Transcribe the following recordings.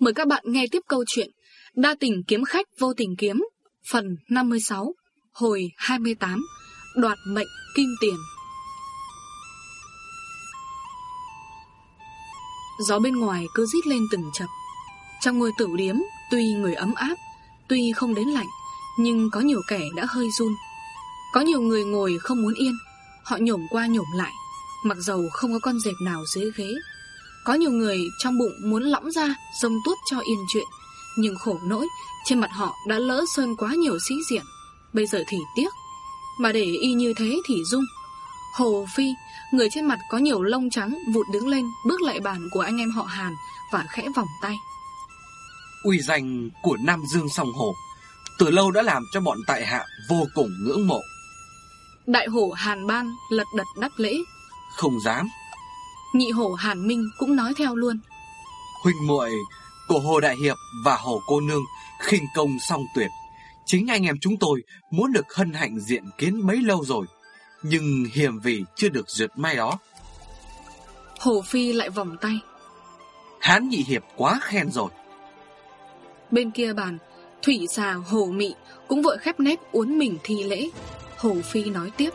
Mời các bạn nghe tiếp câu chuyện Đa tình kiếm khách vô tình kiếm, Phần 56 Hồi 28 Đoạt mệnh kim tiền. Gió bên ngoài cứ rít lên từng chập. Trong ngôi tử điếm, Tuy người ấm áp, Tuy không đến lạnh, Nhưng có nhiều kẻ đã hơi run. Có nhiều người ngồi không muốn yên, Họ nhổm qua nhổm lại, Mặc dầu không có con dẹp nào dưới ghế có nhiều người trong bụng muốn lõng ra Dông tuốt cho yên chuyện. Nhưng khổ nỗi Trên mặt họ đã lỡ sơn quá nhiều sĩ diện. Bây giờ thì tiếc. Mà để y như thế thì dung. Hồ Phi Người trên mặt có nhiều lông trắng Vụt đứng lên bước lại bàn của anh em họ Hàn Và khẽ vòng tay. Uy danh của Nam Dương Song Hồ Từ lâu đã làm cho bọn tại hạ Vô cùng ngưỡng mộ. Đại hổ Hàn Ban lật đật đáp lễ. Không dám Nhị hổ Hàn Minh cũng nói theo luôn. Huynh muội của Hồ Đại Hiệp và Hồ Cô Nương khinh công song tuyệt. Chính anh em chúng tôi muốn được hân hạnh diện kiến bấy lâu rồi Nhưng hiểm vì chưa được duyệt may đó. Hồ Phi lại vòng tay. Hán nhị hiệp quá khen rồi. Bên kia bàn Thủy xà Hồ Mị cũng vội khép nép uốn mình thi lễ. Hồ Phi nói tiếp.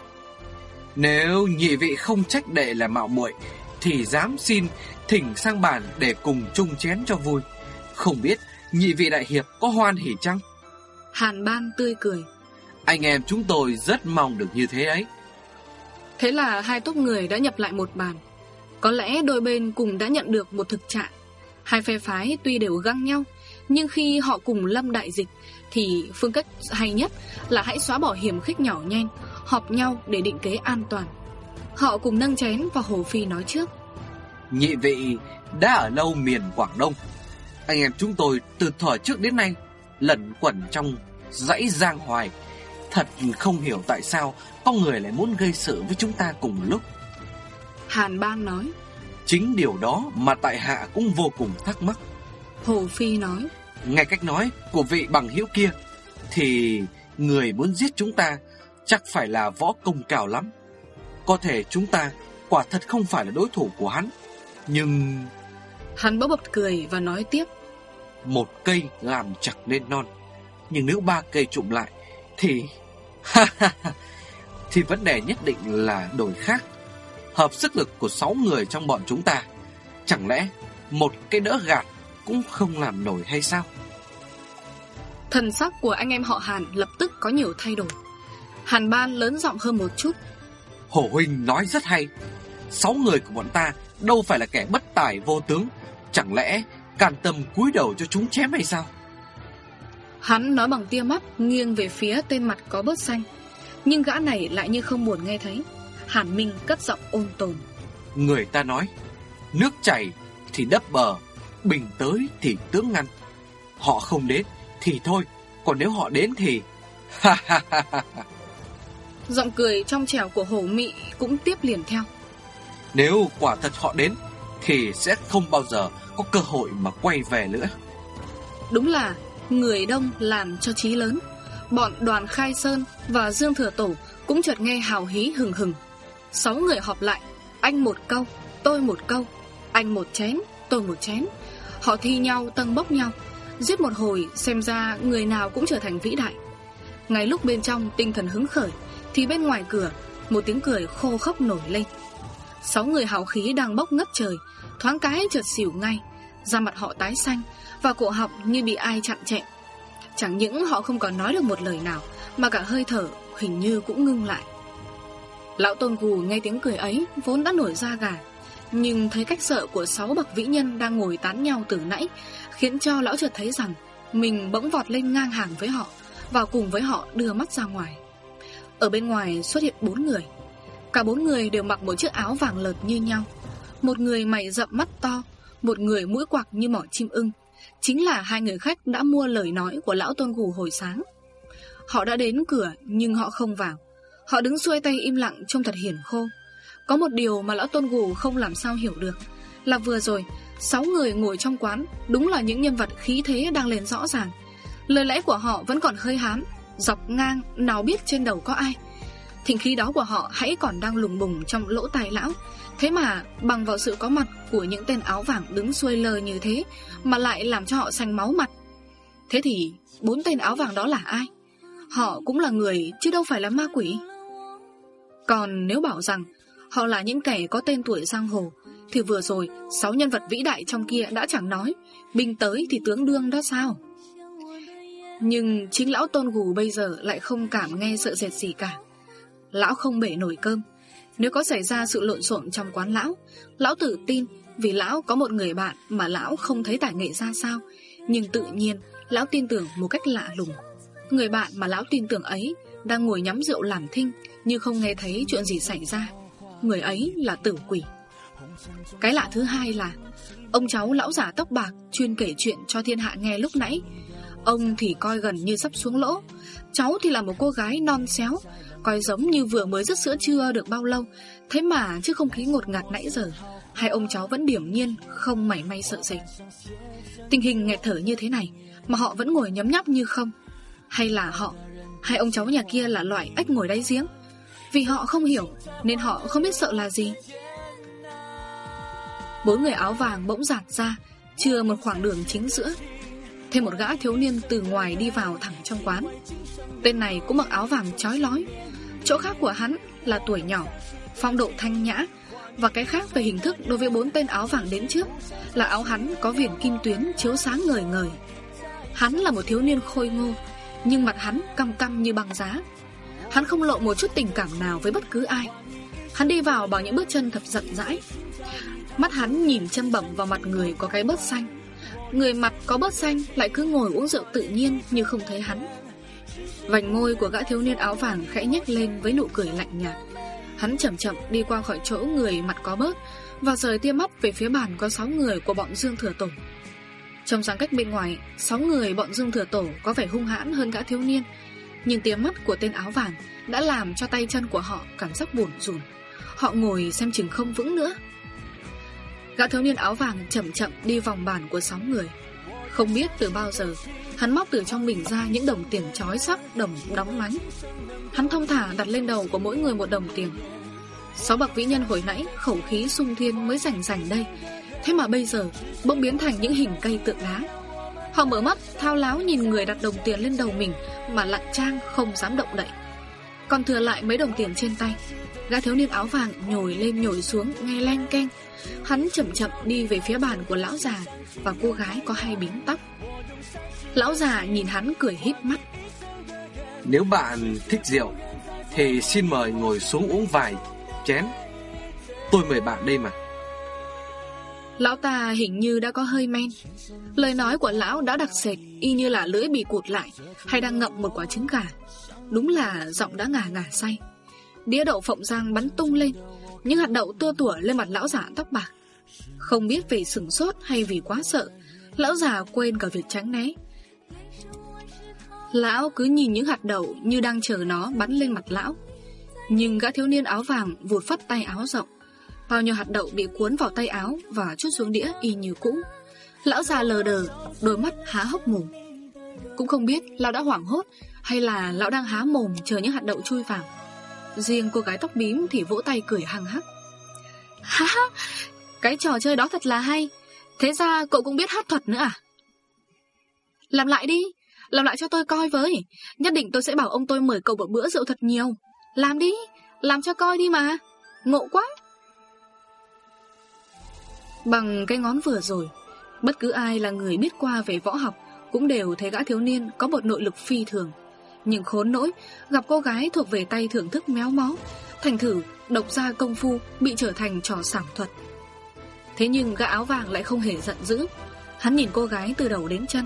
Nếu nhị vị không trách đệ là mạo muội thì dám xin thỉnh sang bàn để cùng chung chén cho vui. Không biết nhị vị đại hiệp có hoan hỉ chăng? Hàn ban tươi cười. Anh em chúng tôi rất mong được như thế ấy. Thế là hai tốp người đã nhập lại một bàn. Có lẽ đôi bên cùng đã nhận được một thực trạng. Hai phe phái tuy đều găng nhau, nhưng khi họ cùng lâm đại dịch, thì phương cách hay nhất là hãy xóa bỏ hiểm khích nhỏ nhen, họp nhau để định kế an toàn. Họ cùng nâng chén và Hồ Phi nói trước. Nhị vị đã ở lâu miền Quảng Đông. Anh em chúng tôi từ thời trước đến nay Lẩn quẩn trong dãy giang hoài. Thật không hiểu tại sao Có người lại muốn gây sự với chúng ta cùng lúc. Hàn Bang nói. Chính điều đó mà tại hạ cũng vô cùng thắc mắc. Hồ Phi nói. Nghe cách nói của vị bằng hữu kia Thì người muốn giết chúng ta Chắc phải là võ công cao lắm có thể chúng ta quả thật không phải là đối thủ của hắn. Nhưng... Hắn bỗng bật cười và nói tiếp. Một cây làm chặt nên non Nhưng nếu ba cây trụm lại Thì... thì vấn đề nhất định là đổi khác. Hợp sức lực của sáu người trong bọn chúng ta Chẳng lẽ một cái đỡ gạt cũng không làm nổi hay sao? Thần sắc của anh em họ Hàn lập tức có nhiều thay đổi. Hàn Ban lớn giọng hơn một chút Hổ huynh nói rất hay. Sáu người của bọn ta Đâu phải là kẻ bất tài vô tướng. Chẳng lẽ can tâm cúi đầu cho chúng chém hay sao? Hắn nói bằng tia mắt Nghiêng về phía tên mặt có bớt xanh. Nhưng gã này lại như không buồn nghe thấy. Hàn Minh cất giọng ôn tồn. Người ta nói Nước chảy thì đắp bờ Bình tới thì tướng ngăn. Họ không đến thì thôi Còn nếu họ đến thì Ha ha ha ha Giọng cười trong trẻo của hổ mị cũng tiếp liền theo. Nếu quả thật họ đến Thì sẽ không bao giờ có cơ hội mà quay về nữa. Đúng là người đông làm cho trí lớn. Bọn đoàn khai sơn và Dương Thừa Tổ cũng chợt nghe hào hí hừng hừng. Sáu người họp lại Anh một câu, tôi một câu Anh một chén, tôi một chén. Họ thi nhau tâng bốc nhau Giết một hồi xem ra người nào cũng trở thành vĩ đại. Ngay lúc bên trong tinh thần hứng khởi thì bên ngoài cửa, Một tiếng cười khô khốc nổi lên. Sáu người hào khí đang bốc ngất trời, Thoáng cái chợt xỉu ngay, Da mặt họ tái xanh Và cổ họng như bị ai chặn chẹn. Chẳng những họ không còn nói được một lời nào, Mà cả hơi thở hình như cũng ngưng lại. Lão Tôn Gù nghe tiếng cười ấy Vốn đã nổi da gà, Nhưng thấy cách sợ của sáu bậc vĩ nhân Đang ngồi tán nhau từ nãy Khiến cho lão chợt thấy rằng Mình bỗng vọt lên ngang hàng với họ Và cùng với họ đưa mắt ra ngoài ở bên ngoài xuất hiện bốn người. Cả bốn người đều mặc một chiếc áo vàng lợt như nhau. Một người mày rậm mắt to, Một người mũi quạc như mỏ chim ưng. Chính là hai người khách đã mua lời nói của lão tôn gù hồi sáng. Họ đã đến cửa, nhưng họ không vào. Họ đứng xuôi tay im lặng trông thật hiển khô Có một điều mà lão tôn gù không làm sao hiểu được, Là vừa rồi, Sáu người ngồi trong quán Đúng là những nhân vật khí thế đang lên rõ ràng. Lời lẽ của họ vẫn còn hơi hám. Dọc ngang, nào biết trên đầu có ai. Thỉnh khí đó của họ hãy còn đang lùng bùng trong lỗ tai lão. Thế mà, bằng vào sự có mặt của những tên áo vàng đứng xuôi lờ như thế, Mà lại làm cho họ xanh máu mặt. Thế thì, bốn tên áo vàng đó là ai? Họ cũng là người, chứ đâu phải là ma quỷ. Còn nếu bảo rằng Họ là những kẻ có tên tuổi giang hồ, Thì vừa rồi, Sáu nhân vật vĩ đại trong kia đã chẳng nói. Binh tới thì tướng đương đó sao? Nhưng chính lão tôn gù bây giờ Lại không cảm nghe sợ dệt gì cả. Lão không bể nổi cơm. Nếu có xảy ra sự lộn xộn trong quán lão Lão tự tin Vì lão có một người bạn Mà lão không thấy tài nghệ ra sao. Nhưng tự nhiên, Lão tin tưởng một cách lạ lùng. Người bạn mà lão tin tưởng ấy Đang ngồi nhắm rượu làm thinh như không nghe thấy chuyện gì xảy ra. Người ấy là tử quỷ. Cái lạ thứ hai là, Ông cháu lão giả tóc bạc Chuyên kể chuyện cho thiên hạ nghe lúc nãy. Ông thì coi gần như sắp xuống lỗ. Cháu thì là một cô gái non xéo, Coi giống như vừa mới rứt sữa chưa được bao lâu. Thế mà chứ không khí ngột ngạt nãy giờ, Hai ông cháu vẫn điểm nhiên, Không mảy may sợ sệt. Tình hình nghẹt thở như thế này, Mà họ vẫn ngồi nhấm nháp như không. Hay là họ, Hai ông cháu nhà kia là loại ếch ngồi đáy giếng. Vì họ không hiểu, Nên họ không biết sợ là gì. Bốn người áo vàng bỗng giạt ra, Chưa một khoảng đường chính giữa. Thêm một gã thiếu niên từ ngoài đi vào thẳng trong quán. Tên này cũng mặc áo vàng trói lói. Chỗ khác của hắn là tuổi nhỏ, Phong độ thanh nhã, Và cái khác về hình thức đối với bốn tên áo vàng đến trước Là áo hắn có viền kim tuyến chiếu sáng ngời ngời. Hắn là một thiếu niên khôi ngô, Nhưng mặt hắn căm căm như băng giá. Hắn không lộ một chút tình cảm nào với bất cứ ai. Hắn đi vào bằng những bước chân thật giận dãi Mắt hắn nhìn chân bẩm vào mặt người có cái bớt xanh. Người mặt có bớt xanh, lại cứ ngồi uống rượu tự nhiên như không thấy hắn. Vành môi của gã thiếu niên áo vàng khẽ nhếch lên với nụ cười lạnh nhạt. Hắn chậm chậm đi qua khỏi chỗ người mặt có bớt Và rời tia mắt về phía bàn có 6 người của bọn Dương Thừa Tổ. Trong sáng cách bên ngoài 6 người bọn Dương Thừa Tổ có vẻ hung hãn hơn gã thiếu niên, Nhưng tia mắt của tên áo vàng Đã làm cho tay chân của họ cảm giác buồn rùn. Họ ngồi xem chừng không vững nữa. Gã thiếu niên áo vàng chậm chậm đi vòng bàn của 6 người. Không biết từ bao giờ, Hắn móc từ trong mình ra những đồng tiền chói sắc Đồng đóng lánh. Hắn thông thả đặt lên đầu của mỗi người một đồng tiền. Sáu bậc vĩ nhân hồi nãy Khẩu khí sung thiên mới rảnh rảnh đây. Thế mà bây giờ, bỗng biến thành những hình cây tượng đá. Họ mở mắt, thao láo nhìn người đặt đồng tiền lên đầu mình Mà lặng trang không dám động đậy. Còn thừa lại mấy đồng tiền trên tay. Gã thiếu niên áo vàng nhồi lên nhồi xuống Nghe len keng. Hắn chậm chậm đi về phía bàn của lão già Và cô gái có hai bím tóc. Lão già nhìn hắn cười hít mắt. Nếu bạn thích rượu Thì xin mời ngồi xuống uống vài chén. Tôi mời bạn đây mà. Lão ta hình như đã có hơi men. Lời nói của lão đã đặc sệt Y như là lưỡi bị cụt lại Hay đang ngậm một quả trứng gà. Đúng là giọng đã ngả ngả say Đĩa đậu phộng giang bắn tung lên. Những hạt đậu tua tủa lên mặt lão giả tóc bạc. Không biết vì sửng sốt hay vì quá sợ Lão già quên cả việc tránh né. Lão cứ nhìn những hạt đậu như đang chờ nó bắn lên mặt lão. Nhưng gã thiếu niên áo vàng vụt phát tay áo rộng. Bao nhiêu hạt đậu bị cuốn vào tay áo và chút xuống đĩa y như cũ. Lão già lờ đờ, đôi mắt há hốc mồm. Cũng không biết lão đã hoảng hốt Hay là lão đang há mồm chờ những hạt đậu chui vào. Riêng cô gái tóc bím thì vỗ tay cười hăng hắc. Ha ha, cái trò chơi đó thật là hay. Thế ra cậu cũng biết hát thuật nữa à? Làm lại đi Làm lại cho tôi coi với. Nhất định tôi sẽ bảo ông tôi mời cậu một bữa rượu thật nhiều. Làm đi Làm cho coi đi mà. Ngộ quá. Bằng cái ngón vừa rồi Bất cứ ai là người biết qua về võ học Cũng đều thấy gã thiếu niên có một nội lực phi thường. Nhưng khốn nỗi, Gặp cô gái thuộc về tay thưởng thức méo mó. Thành thử, độc gia công phu Bị trở thành trò sảng thuật. Thế nhưng gã áo vàng lại không hề giận dữ. Hắn nhìn cô gái từ đầu đến chân,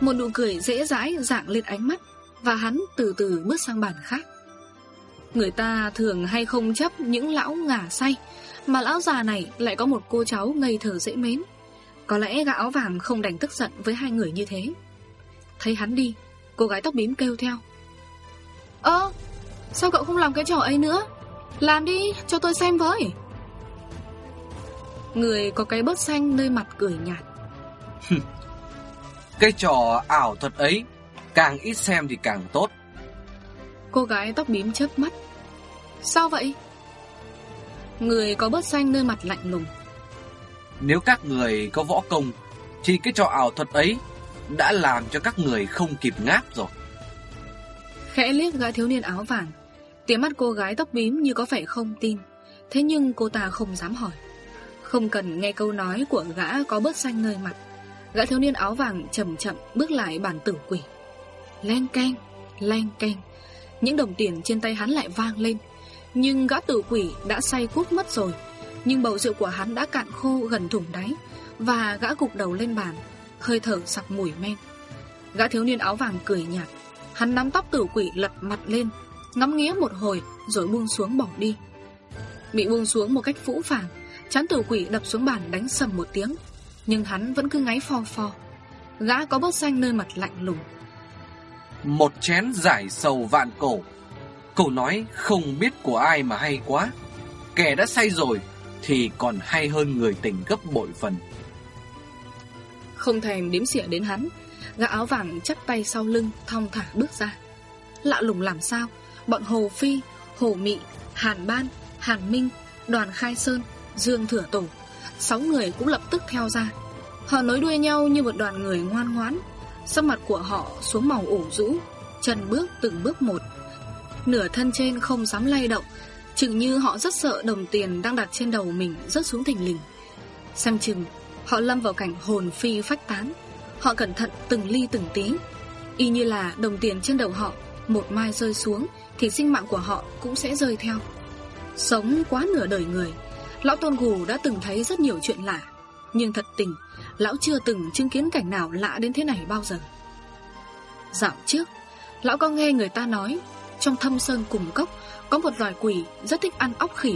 Một nụ cười dễ dãi dạng lên ánh mắt, Và hắn từ từ bước sang bàn khác. Người ta thường hay không chấp những lão ngả say, Mà lão già này lại có một cô cháu ngây thở dễ mến. Có lẽ gã áo vàng không đành tức giận với hai người như thế. Thấy hắn đi, Cô gái tóc bím kêu theo. Ơ Sao cậu không làm cái trò ấy nữa? Làm đi cho tôi xem với. Người có cái bớt xanh nơi mặt cười nhạt. Cái trò ảo thuật ấy Càng ít xem thì càng tốt. Cô gái tóc bím chớp mắt. Sao vậy? Người có bớt xanh nơi mặt lạnh lùng. Nếu các người có võ công Thì cái trò ảo thuật ấy Đã làm cho các người không kịp ngáp rồi Khẽ liếc gã thiếu niên áo vàng. Tiếng mắt cô gái tóc bím như có vẻ không tin Thế nhưng cô ta không dám hỏi. Không cần nghe câu nói của gã có bớt xanh nơi mặt Gã thiếu niên áo vàng chậm chậm bước lại bàn tử quỷ. Len keng, len keng Những đồng tiền trên tay hắn lại vang lên. Nhưng gã tử quỷ đã say cút mất rồi Nhưng bầu rượu của hắn đã cạn khô gần thủng đáy Và gã gục đầu lên bàn Hơi thở sặc mùi men. Gã thiếu niên áo vàng cười nhạt. Hắn nắm tóc tử quỷ lật mặt lên Ngắm nghía một hồi Rồi buông xuống bỏ đi. Bị buông xuống một cách phũ phàng Chán tử quỷ đập xuống bàn đánh sầm một tiếng Nhưng hắn vẫn cứ ngáy pho pho. Gã có bớt xanh nơi mặt lạnh lùng. Một chén giải sầu vạn cổ. Cậu nói không biết của ai mà hay quá. Kẻ đã say rồi Thì còn hay hơn người tình gấp bội phần. Không thèm đếm xỉa đến hắn Gã áo vàng chắc tay sau lưng Thong thả bước ra. Lạ lùng làm sao? Bọn Hồ Phi, Hồ Mị, Hàn Ban, Hàn Minh, Đoàn Khai Sơn, Dương Thừa Tổ Sáu người cũng lập tức theo ra. Họ nối đuôi nhau như một đoàn người ngoan ngoãn. Sắc mặt của họ xuống màu ủ rũ Chân bước từng bước một. Nửa thân trên không dám lay động Chừng như họ rất sợ đồng tiền đang đặt trên đầu mình rớt xuống thình lình. Xem chừng Họ lâm vào cảnh hồn phi phách tán. Họ cẩn thận từng ly từng tí. Y như là đồng tiền trên đầu họ, Một mai rơi xuống, Thì sinh mạng của họ cũng sẽ rơi theo. Sống quá nửa đời người, Lão Tôn Gù đã từng thấy rất nhiều chuyện lạ. Nhưng thật tình, Lão chưa từng chứng kiến cảnh nào lạ đến thế này bao giờ. Dạo trước, Lão có nghe người ta nói, Trong thâm sơn cùng cốc, Có một loài quỷ rất thích ăn óc khỉ.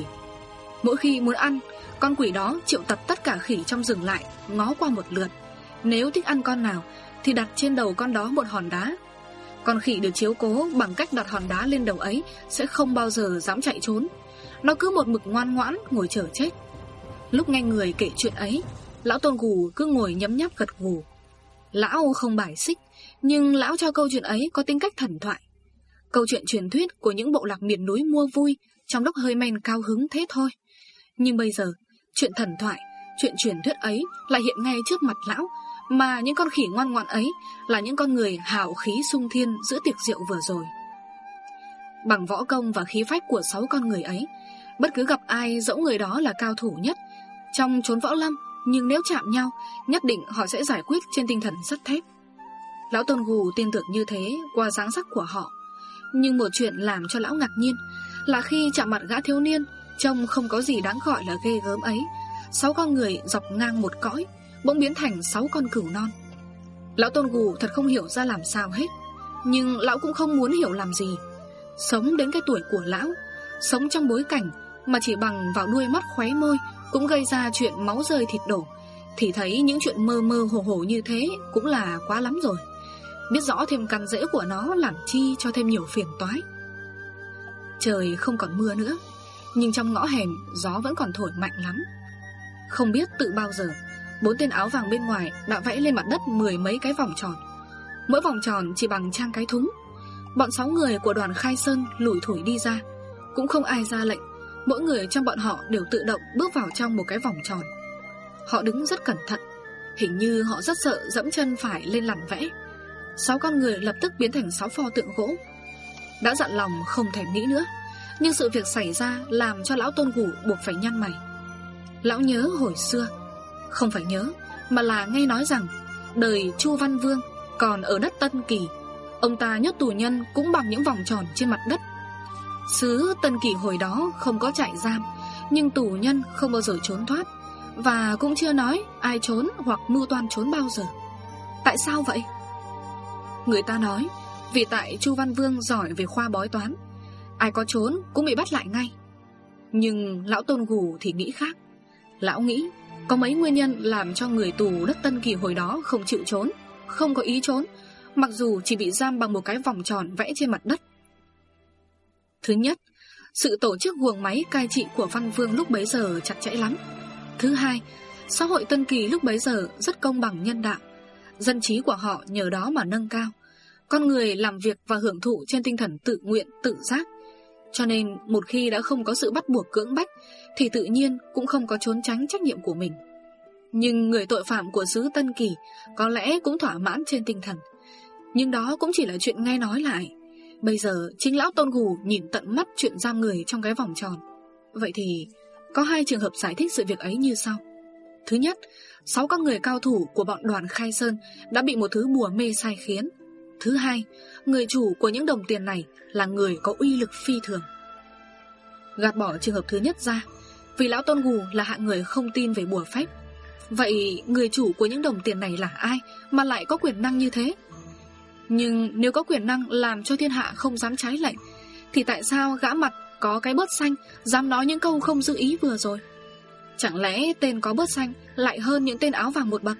Mỗi khi muốn ăn, Con quỷ đó triệu tập tất cả khỉ trong rừng lại, Ngó qua một lượt. Nếu thích ăn con nào, Thì đặt trên đầu con đó một hòn đá. Con khỉ được chiếu cố bằng cách đặt hòn đá lên đầu ấy Sẽ không bao giờ dám chạy trốn. Nó cứ một mực ngoan ngoãn ngồi chờ chết. Lúc nghe người kể chuyện ấy, Lão Tôn Gù cứ ngồi nhấm nháp gật gù. Lão không bài xích, Nhưng lão cho câu chuyện ấy có tính cách thần thoại. Câu chuyện truyền thuyết của những bộ lạc miền núi mua vui Trong lúc hơi men cao hứng thế thôi. Nhưng bây giờ, Chuyện thần thoại, Chuyện truyền thuyết ấy lại hiện ngay trước mặt lão mà những con khỉ ngoan ngoan ấy Là những con người hào khí sung thiên Giữa tiệc rượu vừa rồi. Bằng võ công và khí phách của sáu con người ấy, Bất cứ gặp ai dẫu người đó là cao thủ nhất, Trong chốn võ lâm, Nhưng nếu chạm nhau, Nhất định họ sẽ giải quyết trên tinh thần sắt thép. Lão Tôn Gù tin tưởng như thế Qua dáng sắc của họ. Nhưng một chuyện làm cho lão ngạc nhiên Là khi chạm mặt gã thiếu niên, Trông không có gì đáng gọi là ghê gớm ấy, Sáu con người dọc ngang một cõi Bỗng biến thành sáu con cửu non. Lão Tôn Gù thật không hiểu ra làm sao hết, Nhưng lão cũng không muốn hiểu làm gì. Sống đến cái tuổi của lão, Sống trong bối cảnh Mà chỉ bằng vào đuôi mắt khóe môi Cũng gây ra chuyện máu rơi thịt đổ, Thì thấy những chuyện mơ mơ hồ hồ như thế Cũng là quá lắm rồi. Biết rõ thêm căn rễ của nó Làm chi cho thêm nhiều phiền toái. Trời không còn mưa nữa, Nhưng trong ngõ hẻm Gió vẫn còn thổi mạnh lắm. Không biết tự bao giờ Bốn tên áo vàng bên ngoài đã vẽ lên mặt đất Mười mấy cái vòng tròn. Mỗi vòng tròn chỉ bằng trang cái thúng. Bọn sáu người của đoàn khai sơn lủi thủi đi ra. Cũng không ai ra lệnh. Mỗi người trong bọn họ đều tự động bước vào trong một cái vòng tròn. Họ đứng rất cẩn thận. Hình như họ rất sợ dẫm chân phải lên lằn vẽ. Sáu con người lập tức biến thành sáu pho tượng gỗ. Đã dặn lòng không thèm nghĩ nữa, Nhưng sự việc xảy ra làm cho lão tôn gủ buộc phải nhăn mày. Lão nhớ hồi xưa không phải nhớ, Mà là nghe nói rằng Đời Chu Văn Vương còn ở đất Tân Kỳ. Ông ta nhốt tù nhân cũng bằng những vòng tròn trên mặt đất. Sứ Tân Kỳ hồi đó không có trại giam, Nhưng tù nhân không bao giờ trốn thoát Và cũng chưa nói ai trốn hoặc mưu toan trốn bao giờ. Tại sao vậy? Người ta nói, Vì tại Chu Văn Vương giỏi về khoa bói toán, Ai có trốn cũng bị bắt lại ngay. Nhưng lão Tôn Gù thì nghĩ khác. Lão nghĩ có mấy nguyên nhân làm cho người tù đất Tân Kỳ hồi đó không chịu trốn Không có ý trốn Mặc dù chỉ bị giam bằng một cái vòng tròn vẽ trên mặt đất. Thứ nhất Sự tổ chức huồng máy cai trị của Văn Vương lúc bấy giờ chặt chẽ lắm. Thứ hai Xã hội Tân Kỳ lúc bấy giờ rất công bằng nhân đạo. Dân trí của họ nhờ đó mà nâng cao. Con người làm việc và hưởng thụ trên tinh thần tự nguyện, tự giác. Cho nên một khi đã không có sự bắt buộc cưỡng bách Thì tự nhiên cũng không có trốn tránh trách nhiệm của mình. Nhưng người tội phạm của xứ Tân Kỳ Có lẽ cũng thỏa mãn trên tinh thần. Nhưng đó cũng chỉ là chuyện nghe nói lại. Bây giờ chính lão Tôn Gù nhìn tận mắt chuyện giam người trong cái vòng tròn. Vậy thì có hai trường hợp giải thích sự việc ấy như sau. Thứ nhất, sáu các người cao thủ của bọn đoàn Khai Sơn đã bị một thứ bùa mê sai khiến. Thứ hai, người chủ của những đồng tiền này là người có uy lực phi thường. Gạt bỏ trường hợp thứ nhất ra Vì lão Tôn Gù là hạng người không tin về bùa phép. Vậy người chủ của những đồng tiền này là ai mà lại có quyền năng như thế? Nhưng nếu có quyền năng làm cho thiên hạ không dám trái lệnh Thì tại sao gã mặt có cái bớt xanh Dám nói những câu không dự ý vừa rồi? Chẳng lẽ tên có bớt xanh Lại hơn những tên áo vàng một bậc?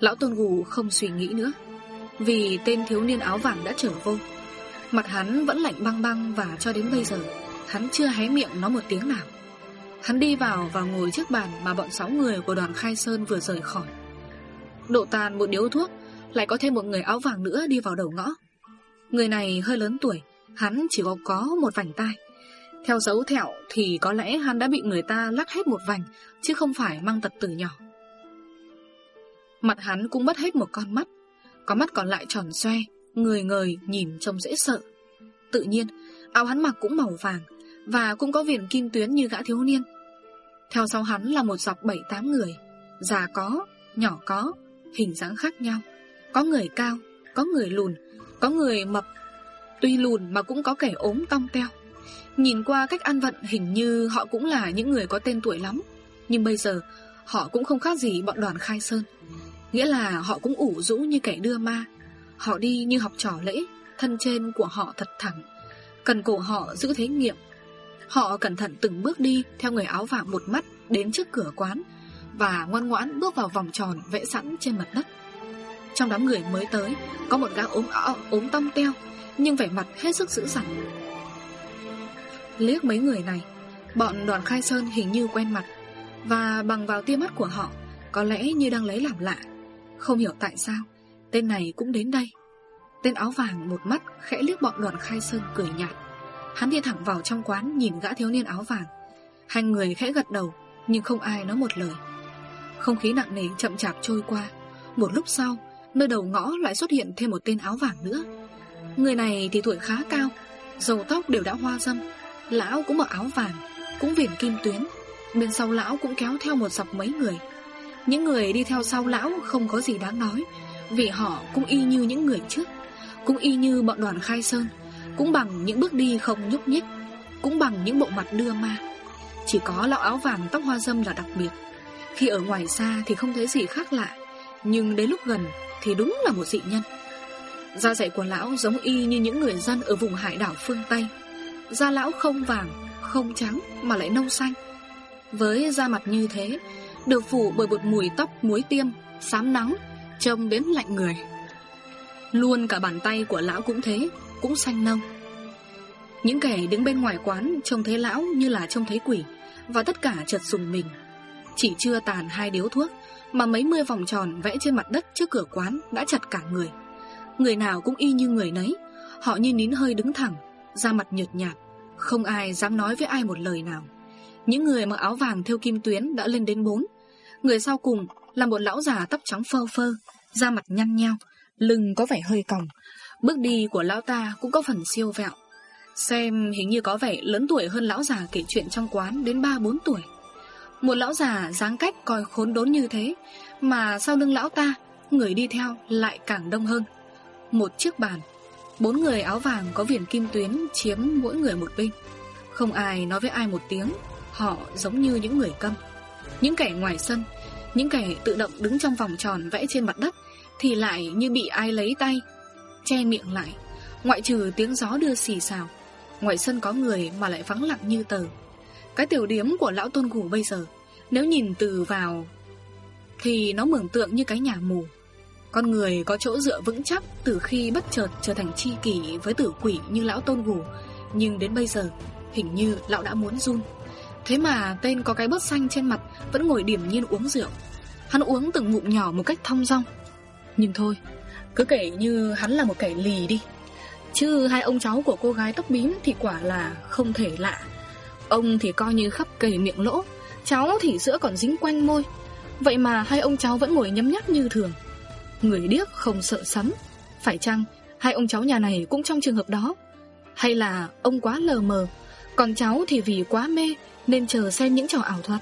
Lão Tôn Gù không suy nghĩ nữa, Vì tên thiếu niên áo vàng đã trở vô. Mặt hắn vẫn lạnh băng băng Và cho đến bây giờ, Hắn chưa hé miệng nói một tiếng nào. Hắn đi vào và ngồi trước bàn Mà bọn sáu người của đoàn Khai Sơn vừa rời khỏi. Độ tàn một điếu thuốc, Lại có thêm một người áo vàng nữa đi vào đầu ngõ. Người này hơi lớn tuổi, Hắn chỉ có có một vành tai. Theo dấu thẹo thì có lẽ hắn đã bị người ta lắc hết một vành, Chứ không phải mang tật từ nhỏ. Mặt hắn cũng mất hết một con mắt Có mắt còn lại tròn xoe Người ngời nhìn trông dễ sợ. Tự nhiên áo hắn mặc cũng màu vàng Và cũng có viền kim tuyến như gã thiếu niên. Theo sau hắn là một dọc bảy tám người Già có, nhỏ có Hình dáng khác nhau. Có người cao, có người lùn Có người mập. Tuy lùn mà cũng có kẻ ốm cong teo. Nhìn qua cách ăn vận hình như họ cũng là những người có tên tuổi lắm Nhưng bây giờ họ cũng không khác gì bọn đoàn khai sơn. Nghĩa là họ cũng ủ rũ như kẻ đưa ma. Họ đi như học trò lễ Thân trên của họ thật thẳng. Cần cổ họ giữ thế nghiệm. Họ cẩn thận từng bước đi Theo người áo vàng một mắt Đến trước cửa quán Và ngoan ngoãn bước vào vòng tròn vẽ sẵn trên mặt đất. Trong đám người mới tới Có một gã ốm ọ, ốm tông teo Nhưng vẻ mặt hết sức dữ dằn. Liếc mấy người này Bọn đoàn khai sơn hình như quen mặt Và bằng vào tia mắt của họ Có lẽ như đang lấy làm lạ. Không hiểu tại sao, Tên này cũng đến đây. Tên áo vàng một mắt khẽ liếc bọn đoàn khai sơn cười nhạt. Hắn đi thẳng vào trong quán Nhìn gã thiếu niên áo vàng. Hai người khẽ gật đầu, Nhưng không ai nói một lời. Không khí nặng nề chậm chạp trôi qua. Một lúc sau, Nơi đầu ngõ lại xuất hiện thêm một tên áo vàng nữa. Người này thì tuổi khá cao Dầu tóc đều đã hoa dâm. Lão cũng mặc áo vàng, Cũng viền kim tuyến. Bên sau lão cũng kéo theo một dọc mấy người. Những người đi theo sau lão không có gì đáng nói Vì họ cũng y như những người trước Cũng y như bọn đoàn khai sơn Cũng bằng những bước đi không nhúc nhích Cũng bằng những bộ mặt đưa ma. Chỉ có lão áo vàng tóc hoa dâm là đặc biệt. Khi ở ngoài xa thì không thấy gì khác lạ Nhưng đến lúc gần thì đúng là một dị nhân. Da dạy của lão giống y như những người dân ở vùng hải đảo phương Tây. Da lão không vàng, không trắng mà lại nâu xanh. Với da mặt như thế được phủ bởi một mùi tóc muối tiêm, xám nắng Trông đến lạnh người. Luôn cả bàn tay của lão cũng thế Cũng xanh nâu. Những kẻ đứng bên ngoài quán Trông thấy lão như là trông thấy quỷ Và tất cả chợt dùng mình. Chỉ chưa tàn hai điếu thuốc Mà mấy mươi vòng tròn vẽ trên mặt đất trước cửa quán Đã chặt cả người. Người nào cũng y như người nấy Họ như nín hơi đứng thẳng Da mặt nhợt nhạt Không ai dám nói với ai một lời nào. Những người mặc áo vàng theo kim tuyến đã lên đến bốn. Người sau cùng là một lão già tóc trắng phơ phơ, Da mặt nhăn nheo, Lưng có vẻ hơi còng. Bước đi của lão ta cũng có phần siêu vẹo. Xem hình như có vẻ lớn tuổi hơn lão già kể chuyện trong quán đến 3-4 tuổi. Một lão già dáng cách coi khốn đốn như thế, Mà sau lưng lão ta, Người đi theo lại càng đông hơn. Một chiếc bàn, Bốn người áo vàng có viền kim tuyến Chiếm mỗi người một bên. Không ai nói với ai một tiếng, Họ giống như những người câm. Những kẻ ngoài sân Những kẻ tự động đứng trong vòng tròn vẽ trên mặt đất Thì lại như bị ai lấy tay Che miệng lại. Ngoại trừ tiếng gió đưa xì xào Ngoài sân có người mà lại vắng lặng như tờ. Cái tiểu điếm của lão tôn gù bây giờ Nếu nhìn từ vào Thì nó mường tượng như cái nhà mù. Con người có chỗ dựa vững chắc từ khi bất chợt trở thành chi kỷ với tử quỷ như lão tôn gù Nhưng đến bây giờ, hình như lão đã muốn run. Thế mà tên có cái bớt xanh trên mặt vẫn ngồi điểm nhiên uống rượu. Hắn uống từng ngụm nhỏ một cách thong dong. Nhưng thôi, cứ kể như hắn là một kẻ lì đi. Chứ hai ông cháu của cô gái tóc bím thì quả là không thể lạ. Ông thì coi như khắp cầy miệng lỗ Cháu thì sữa còn dính quanh môi. Vậy mà hai ông cháu vẫn ngồi nhấm nháp như thường. Người điếc không sợ sấm. Phải chăng hai ông cháu nhà này cũng trong trường hợp đó? Hay là ông quá lờ mờ Còn cháu thì vì quá mê nên chờ xem những trò ảo thuật.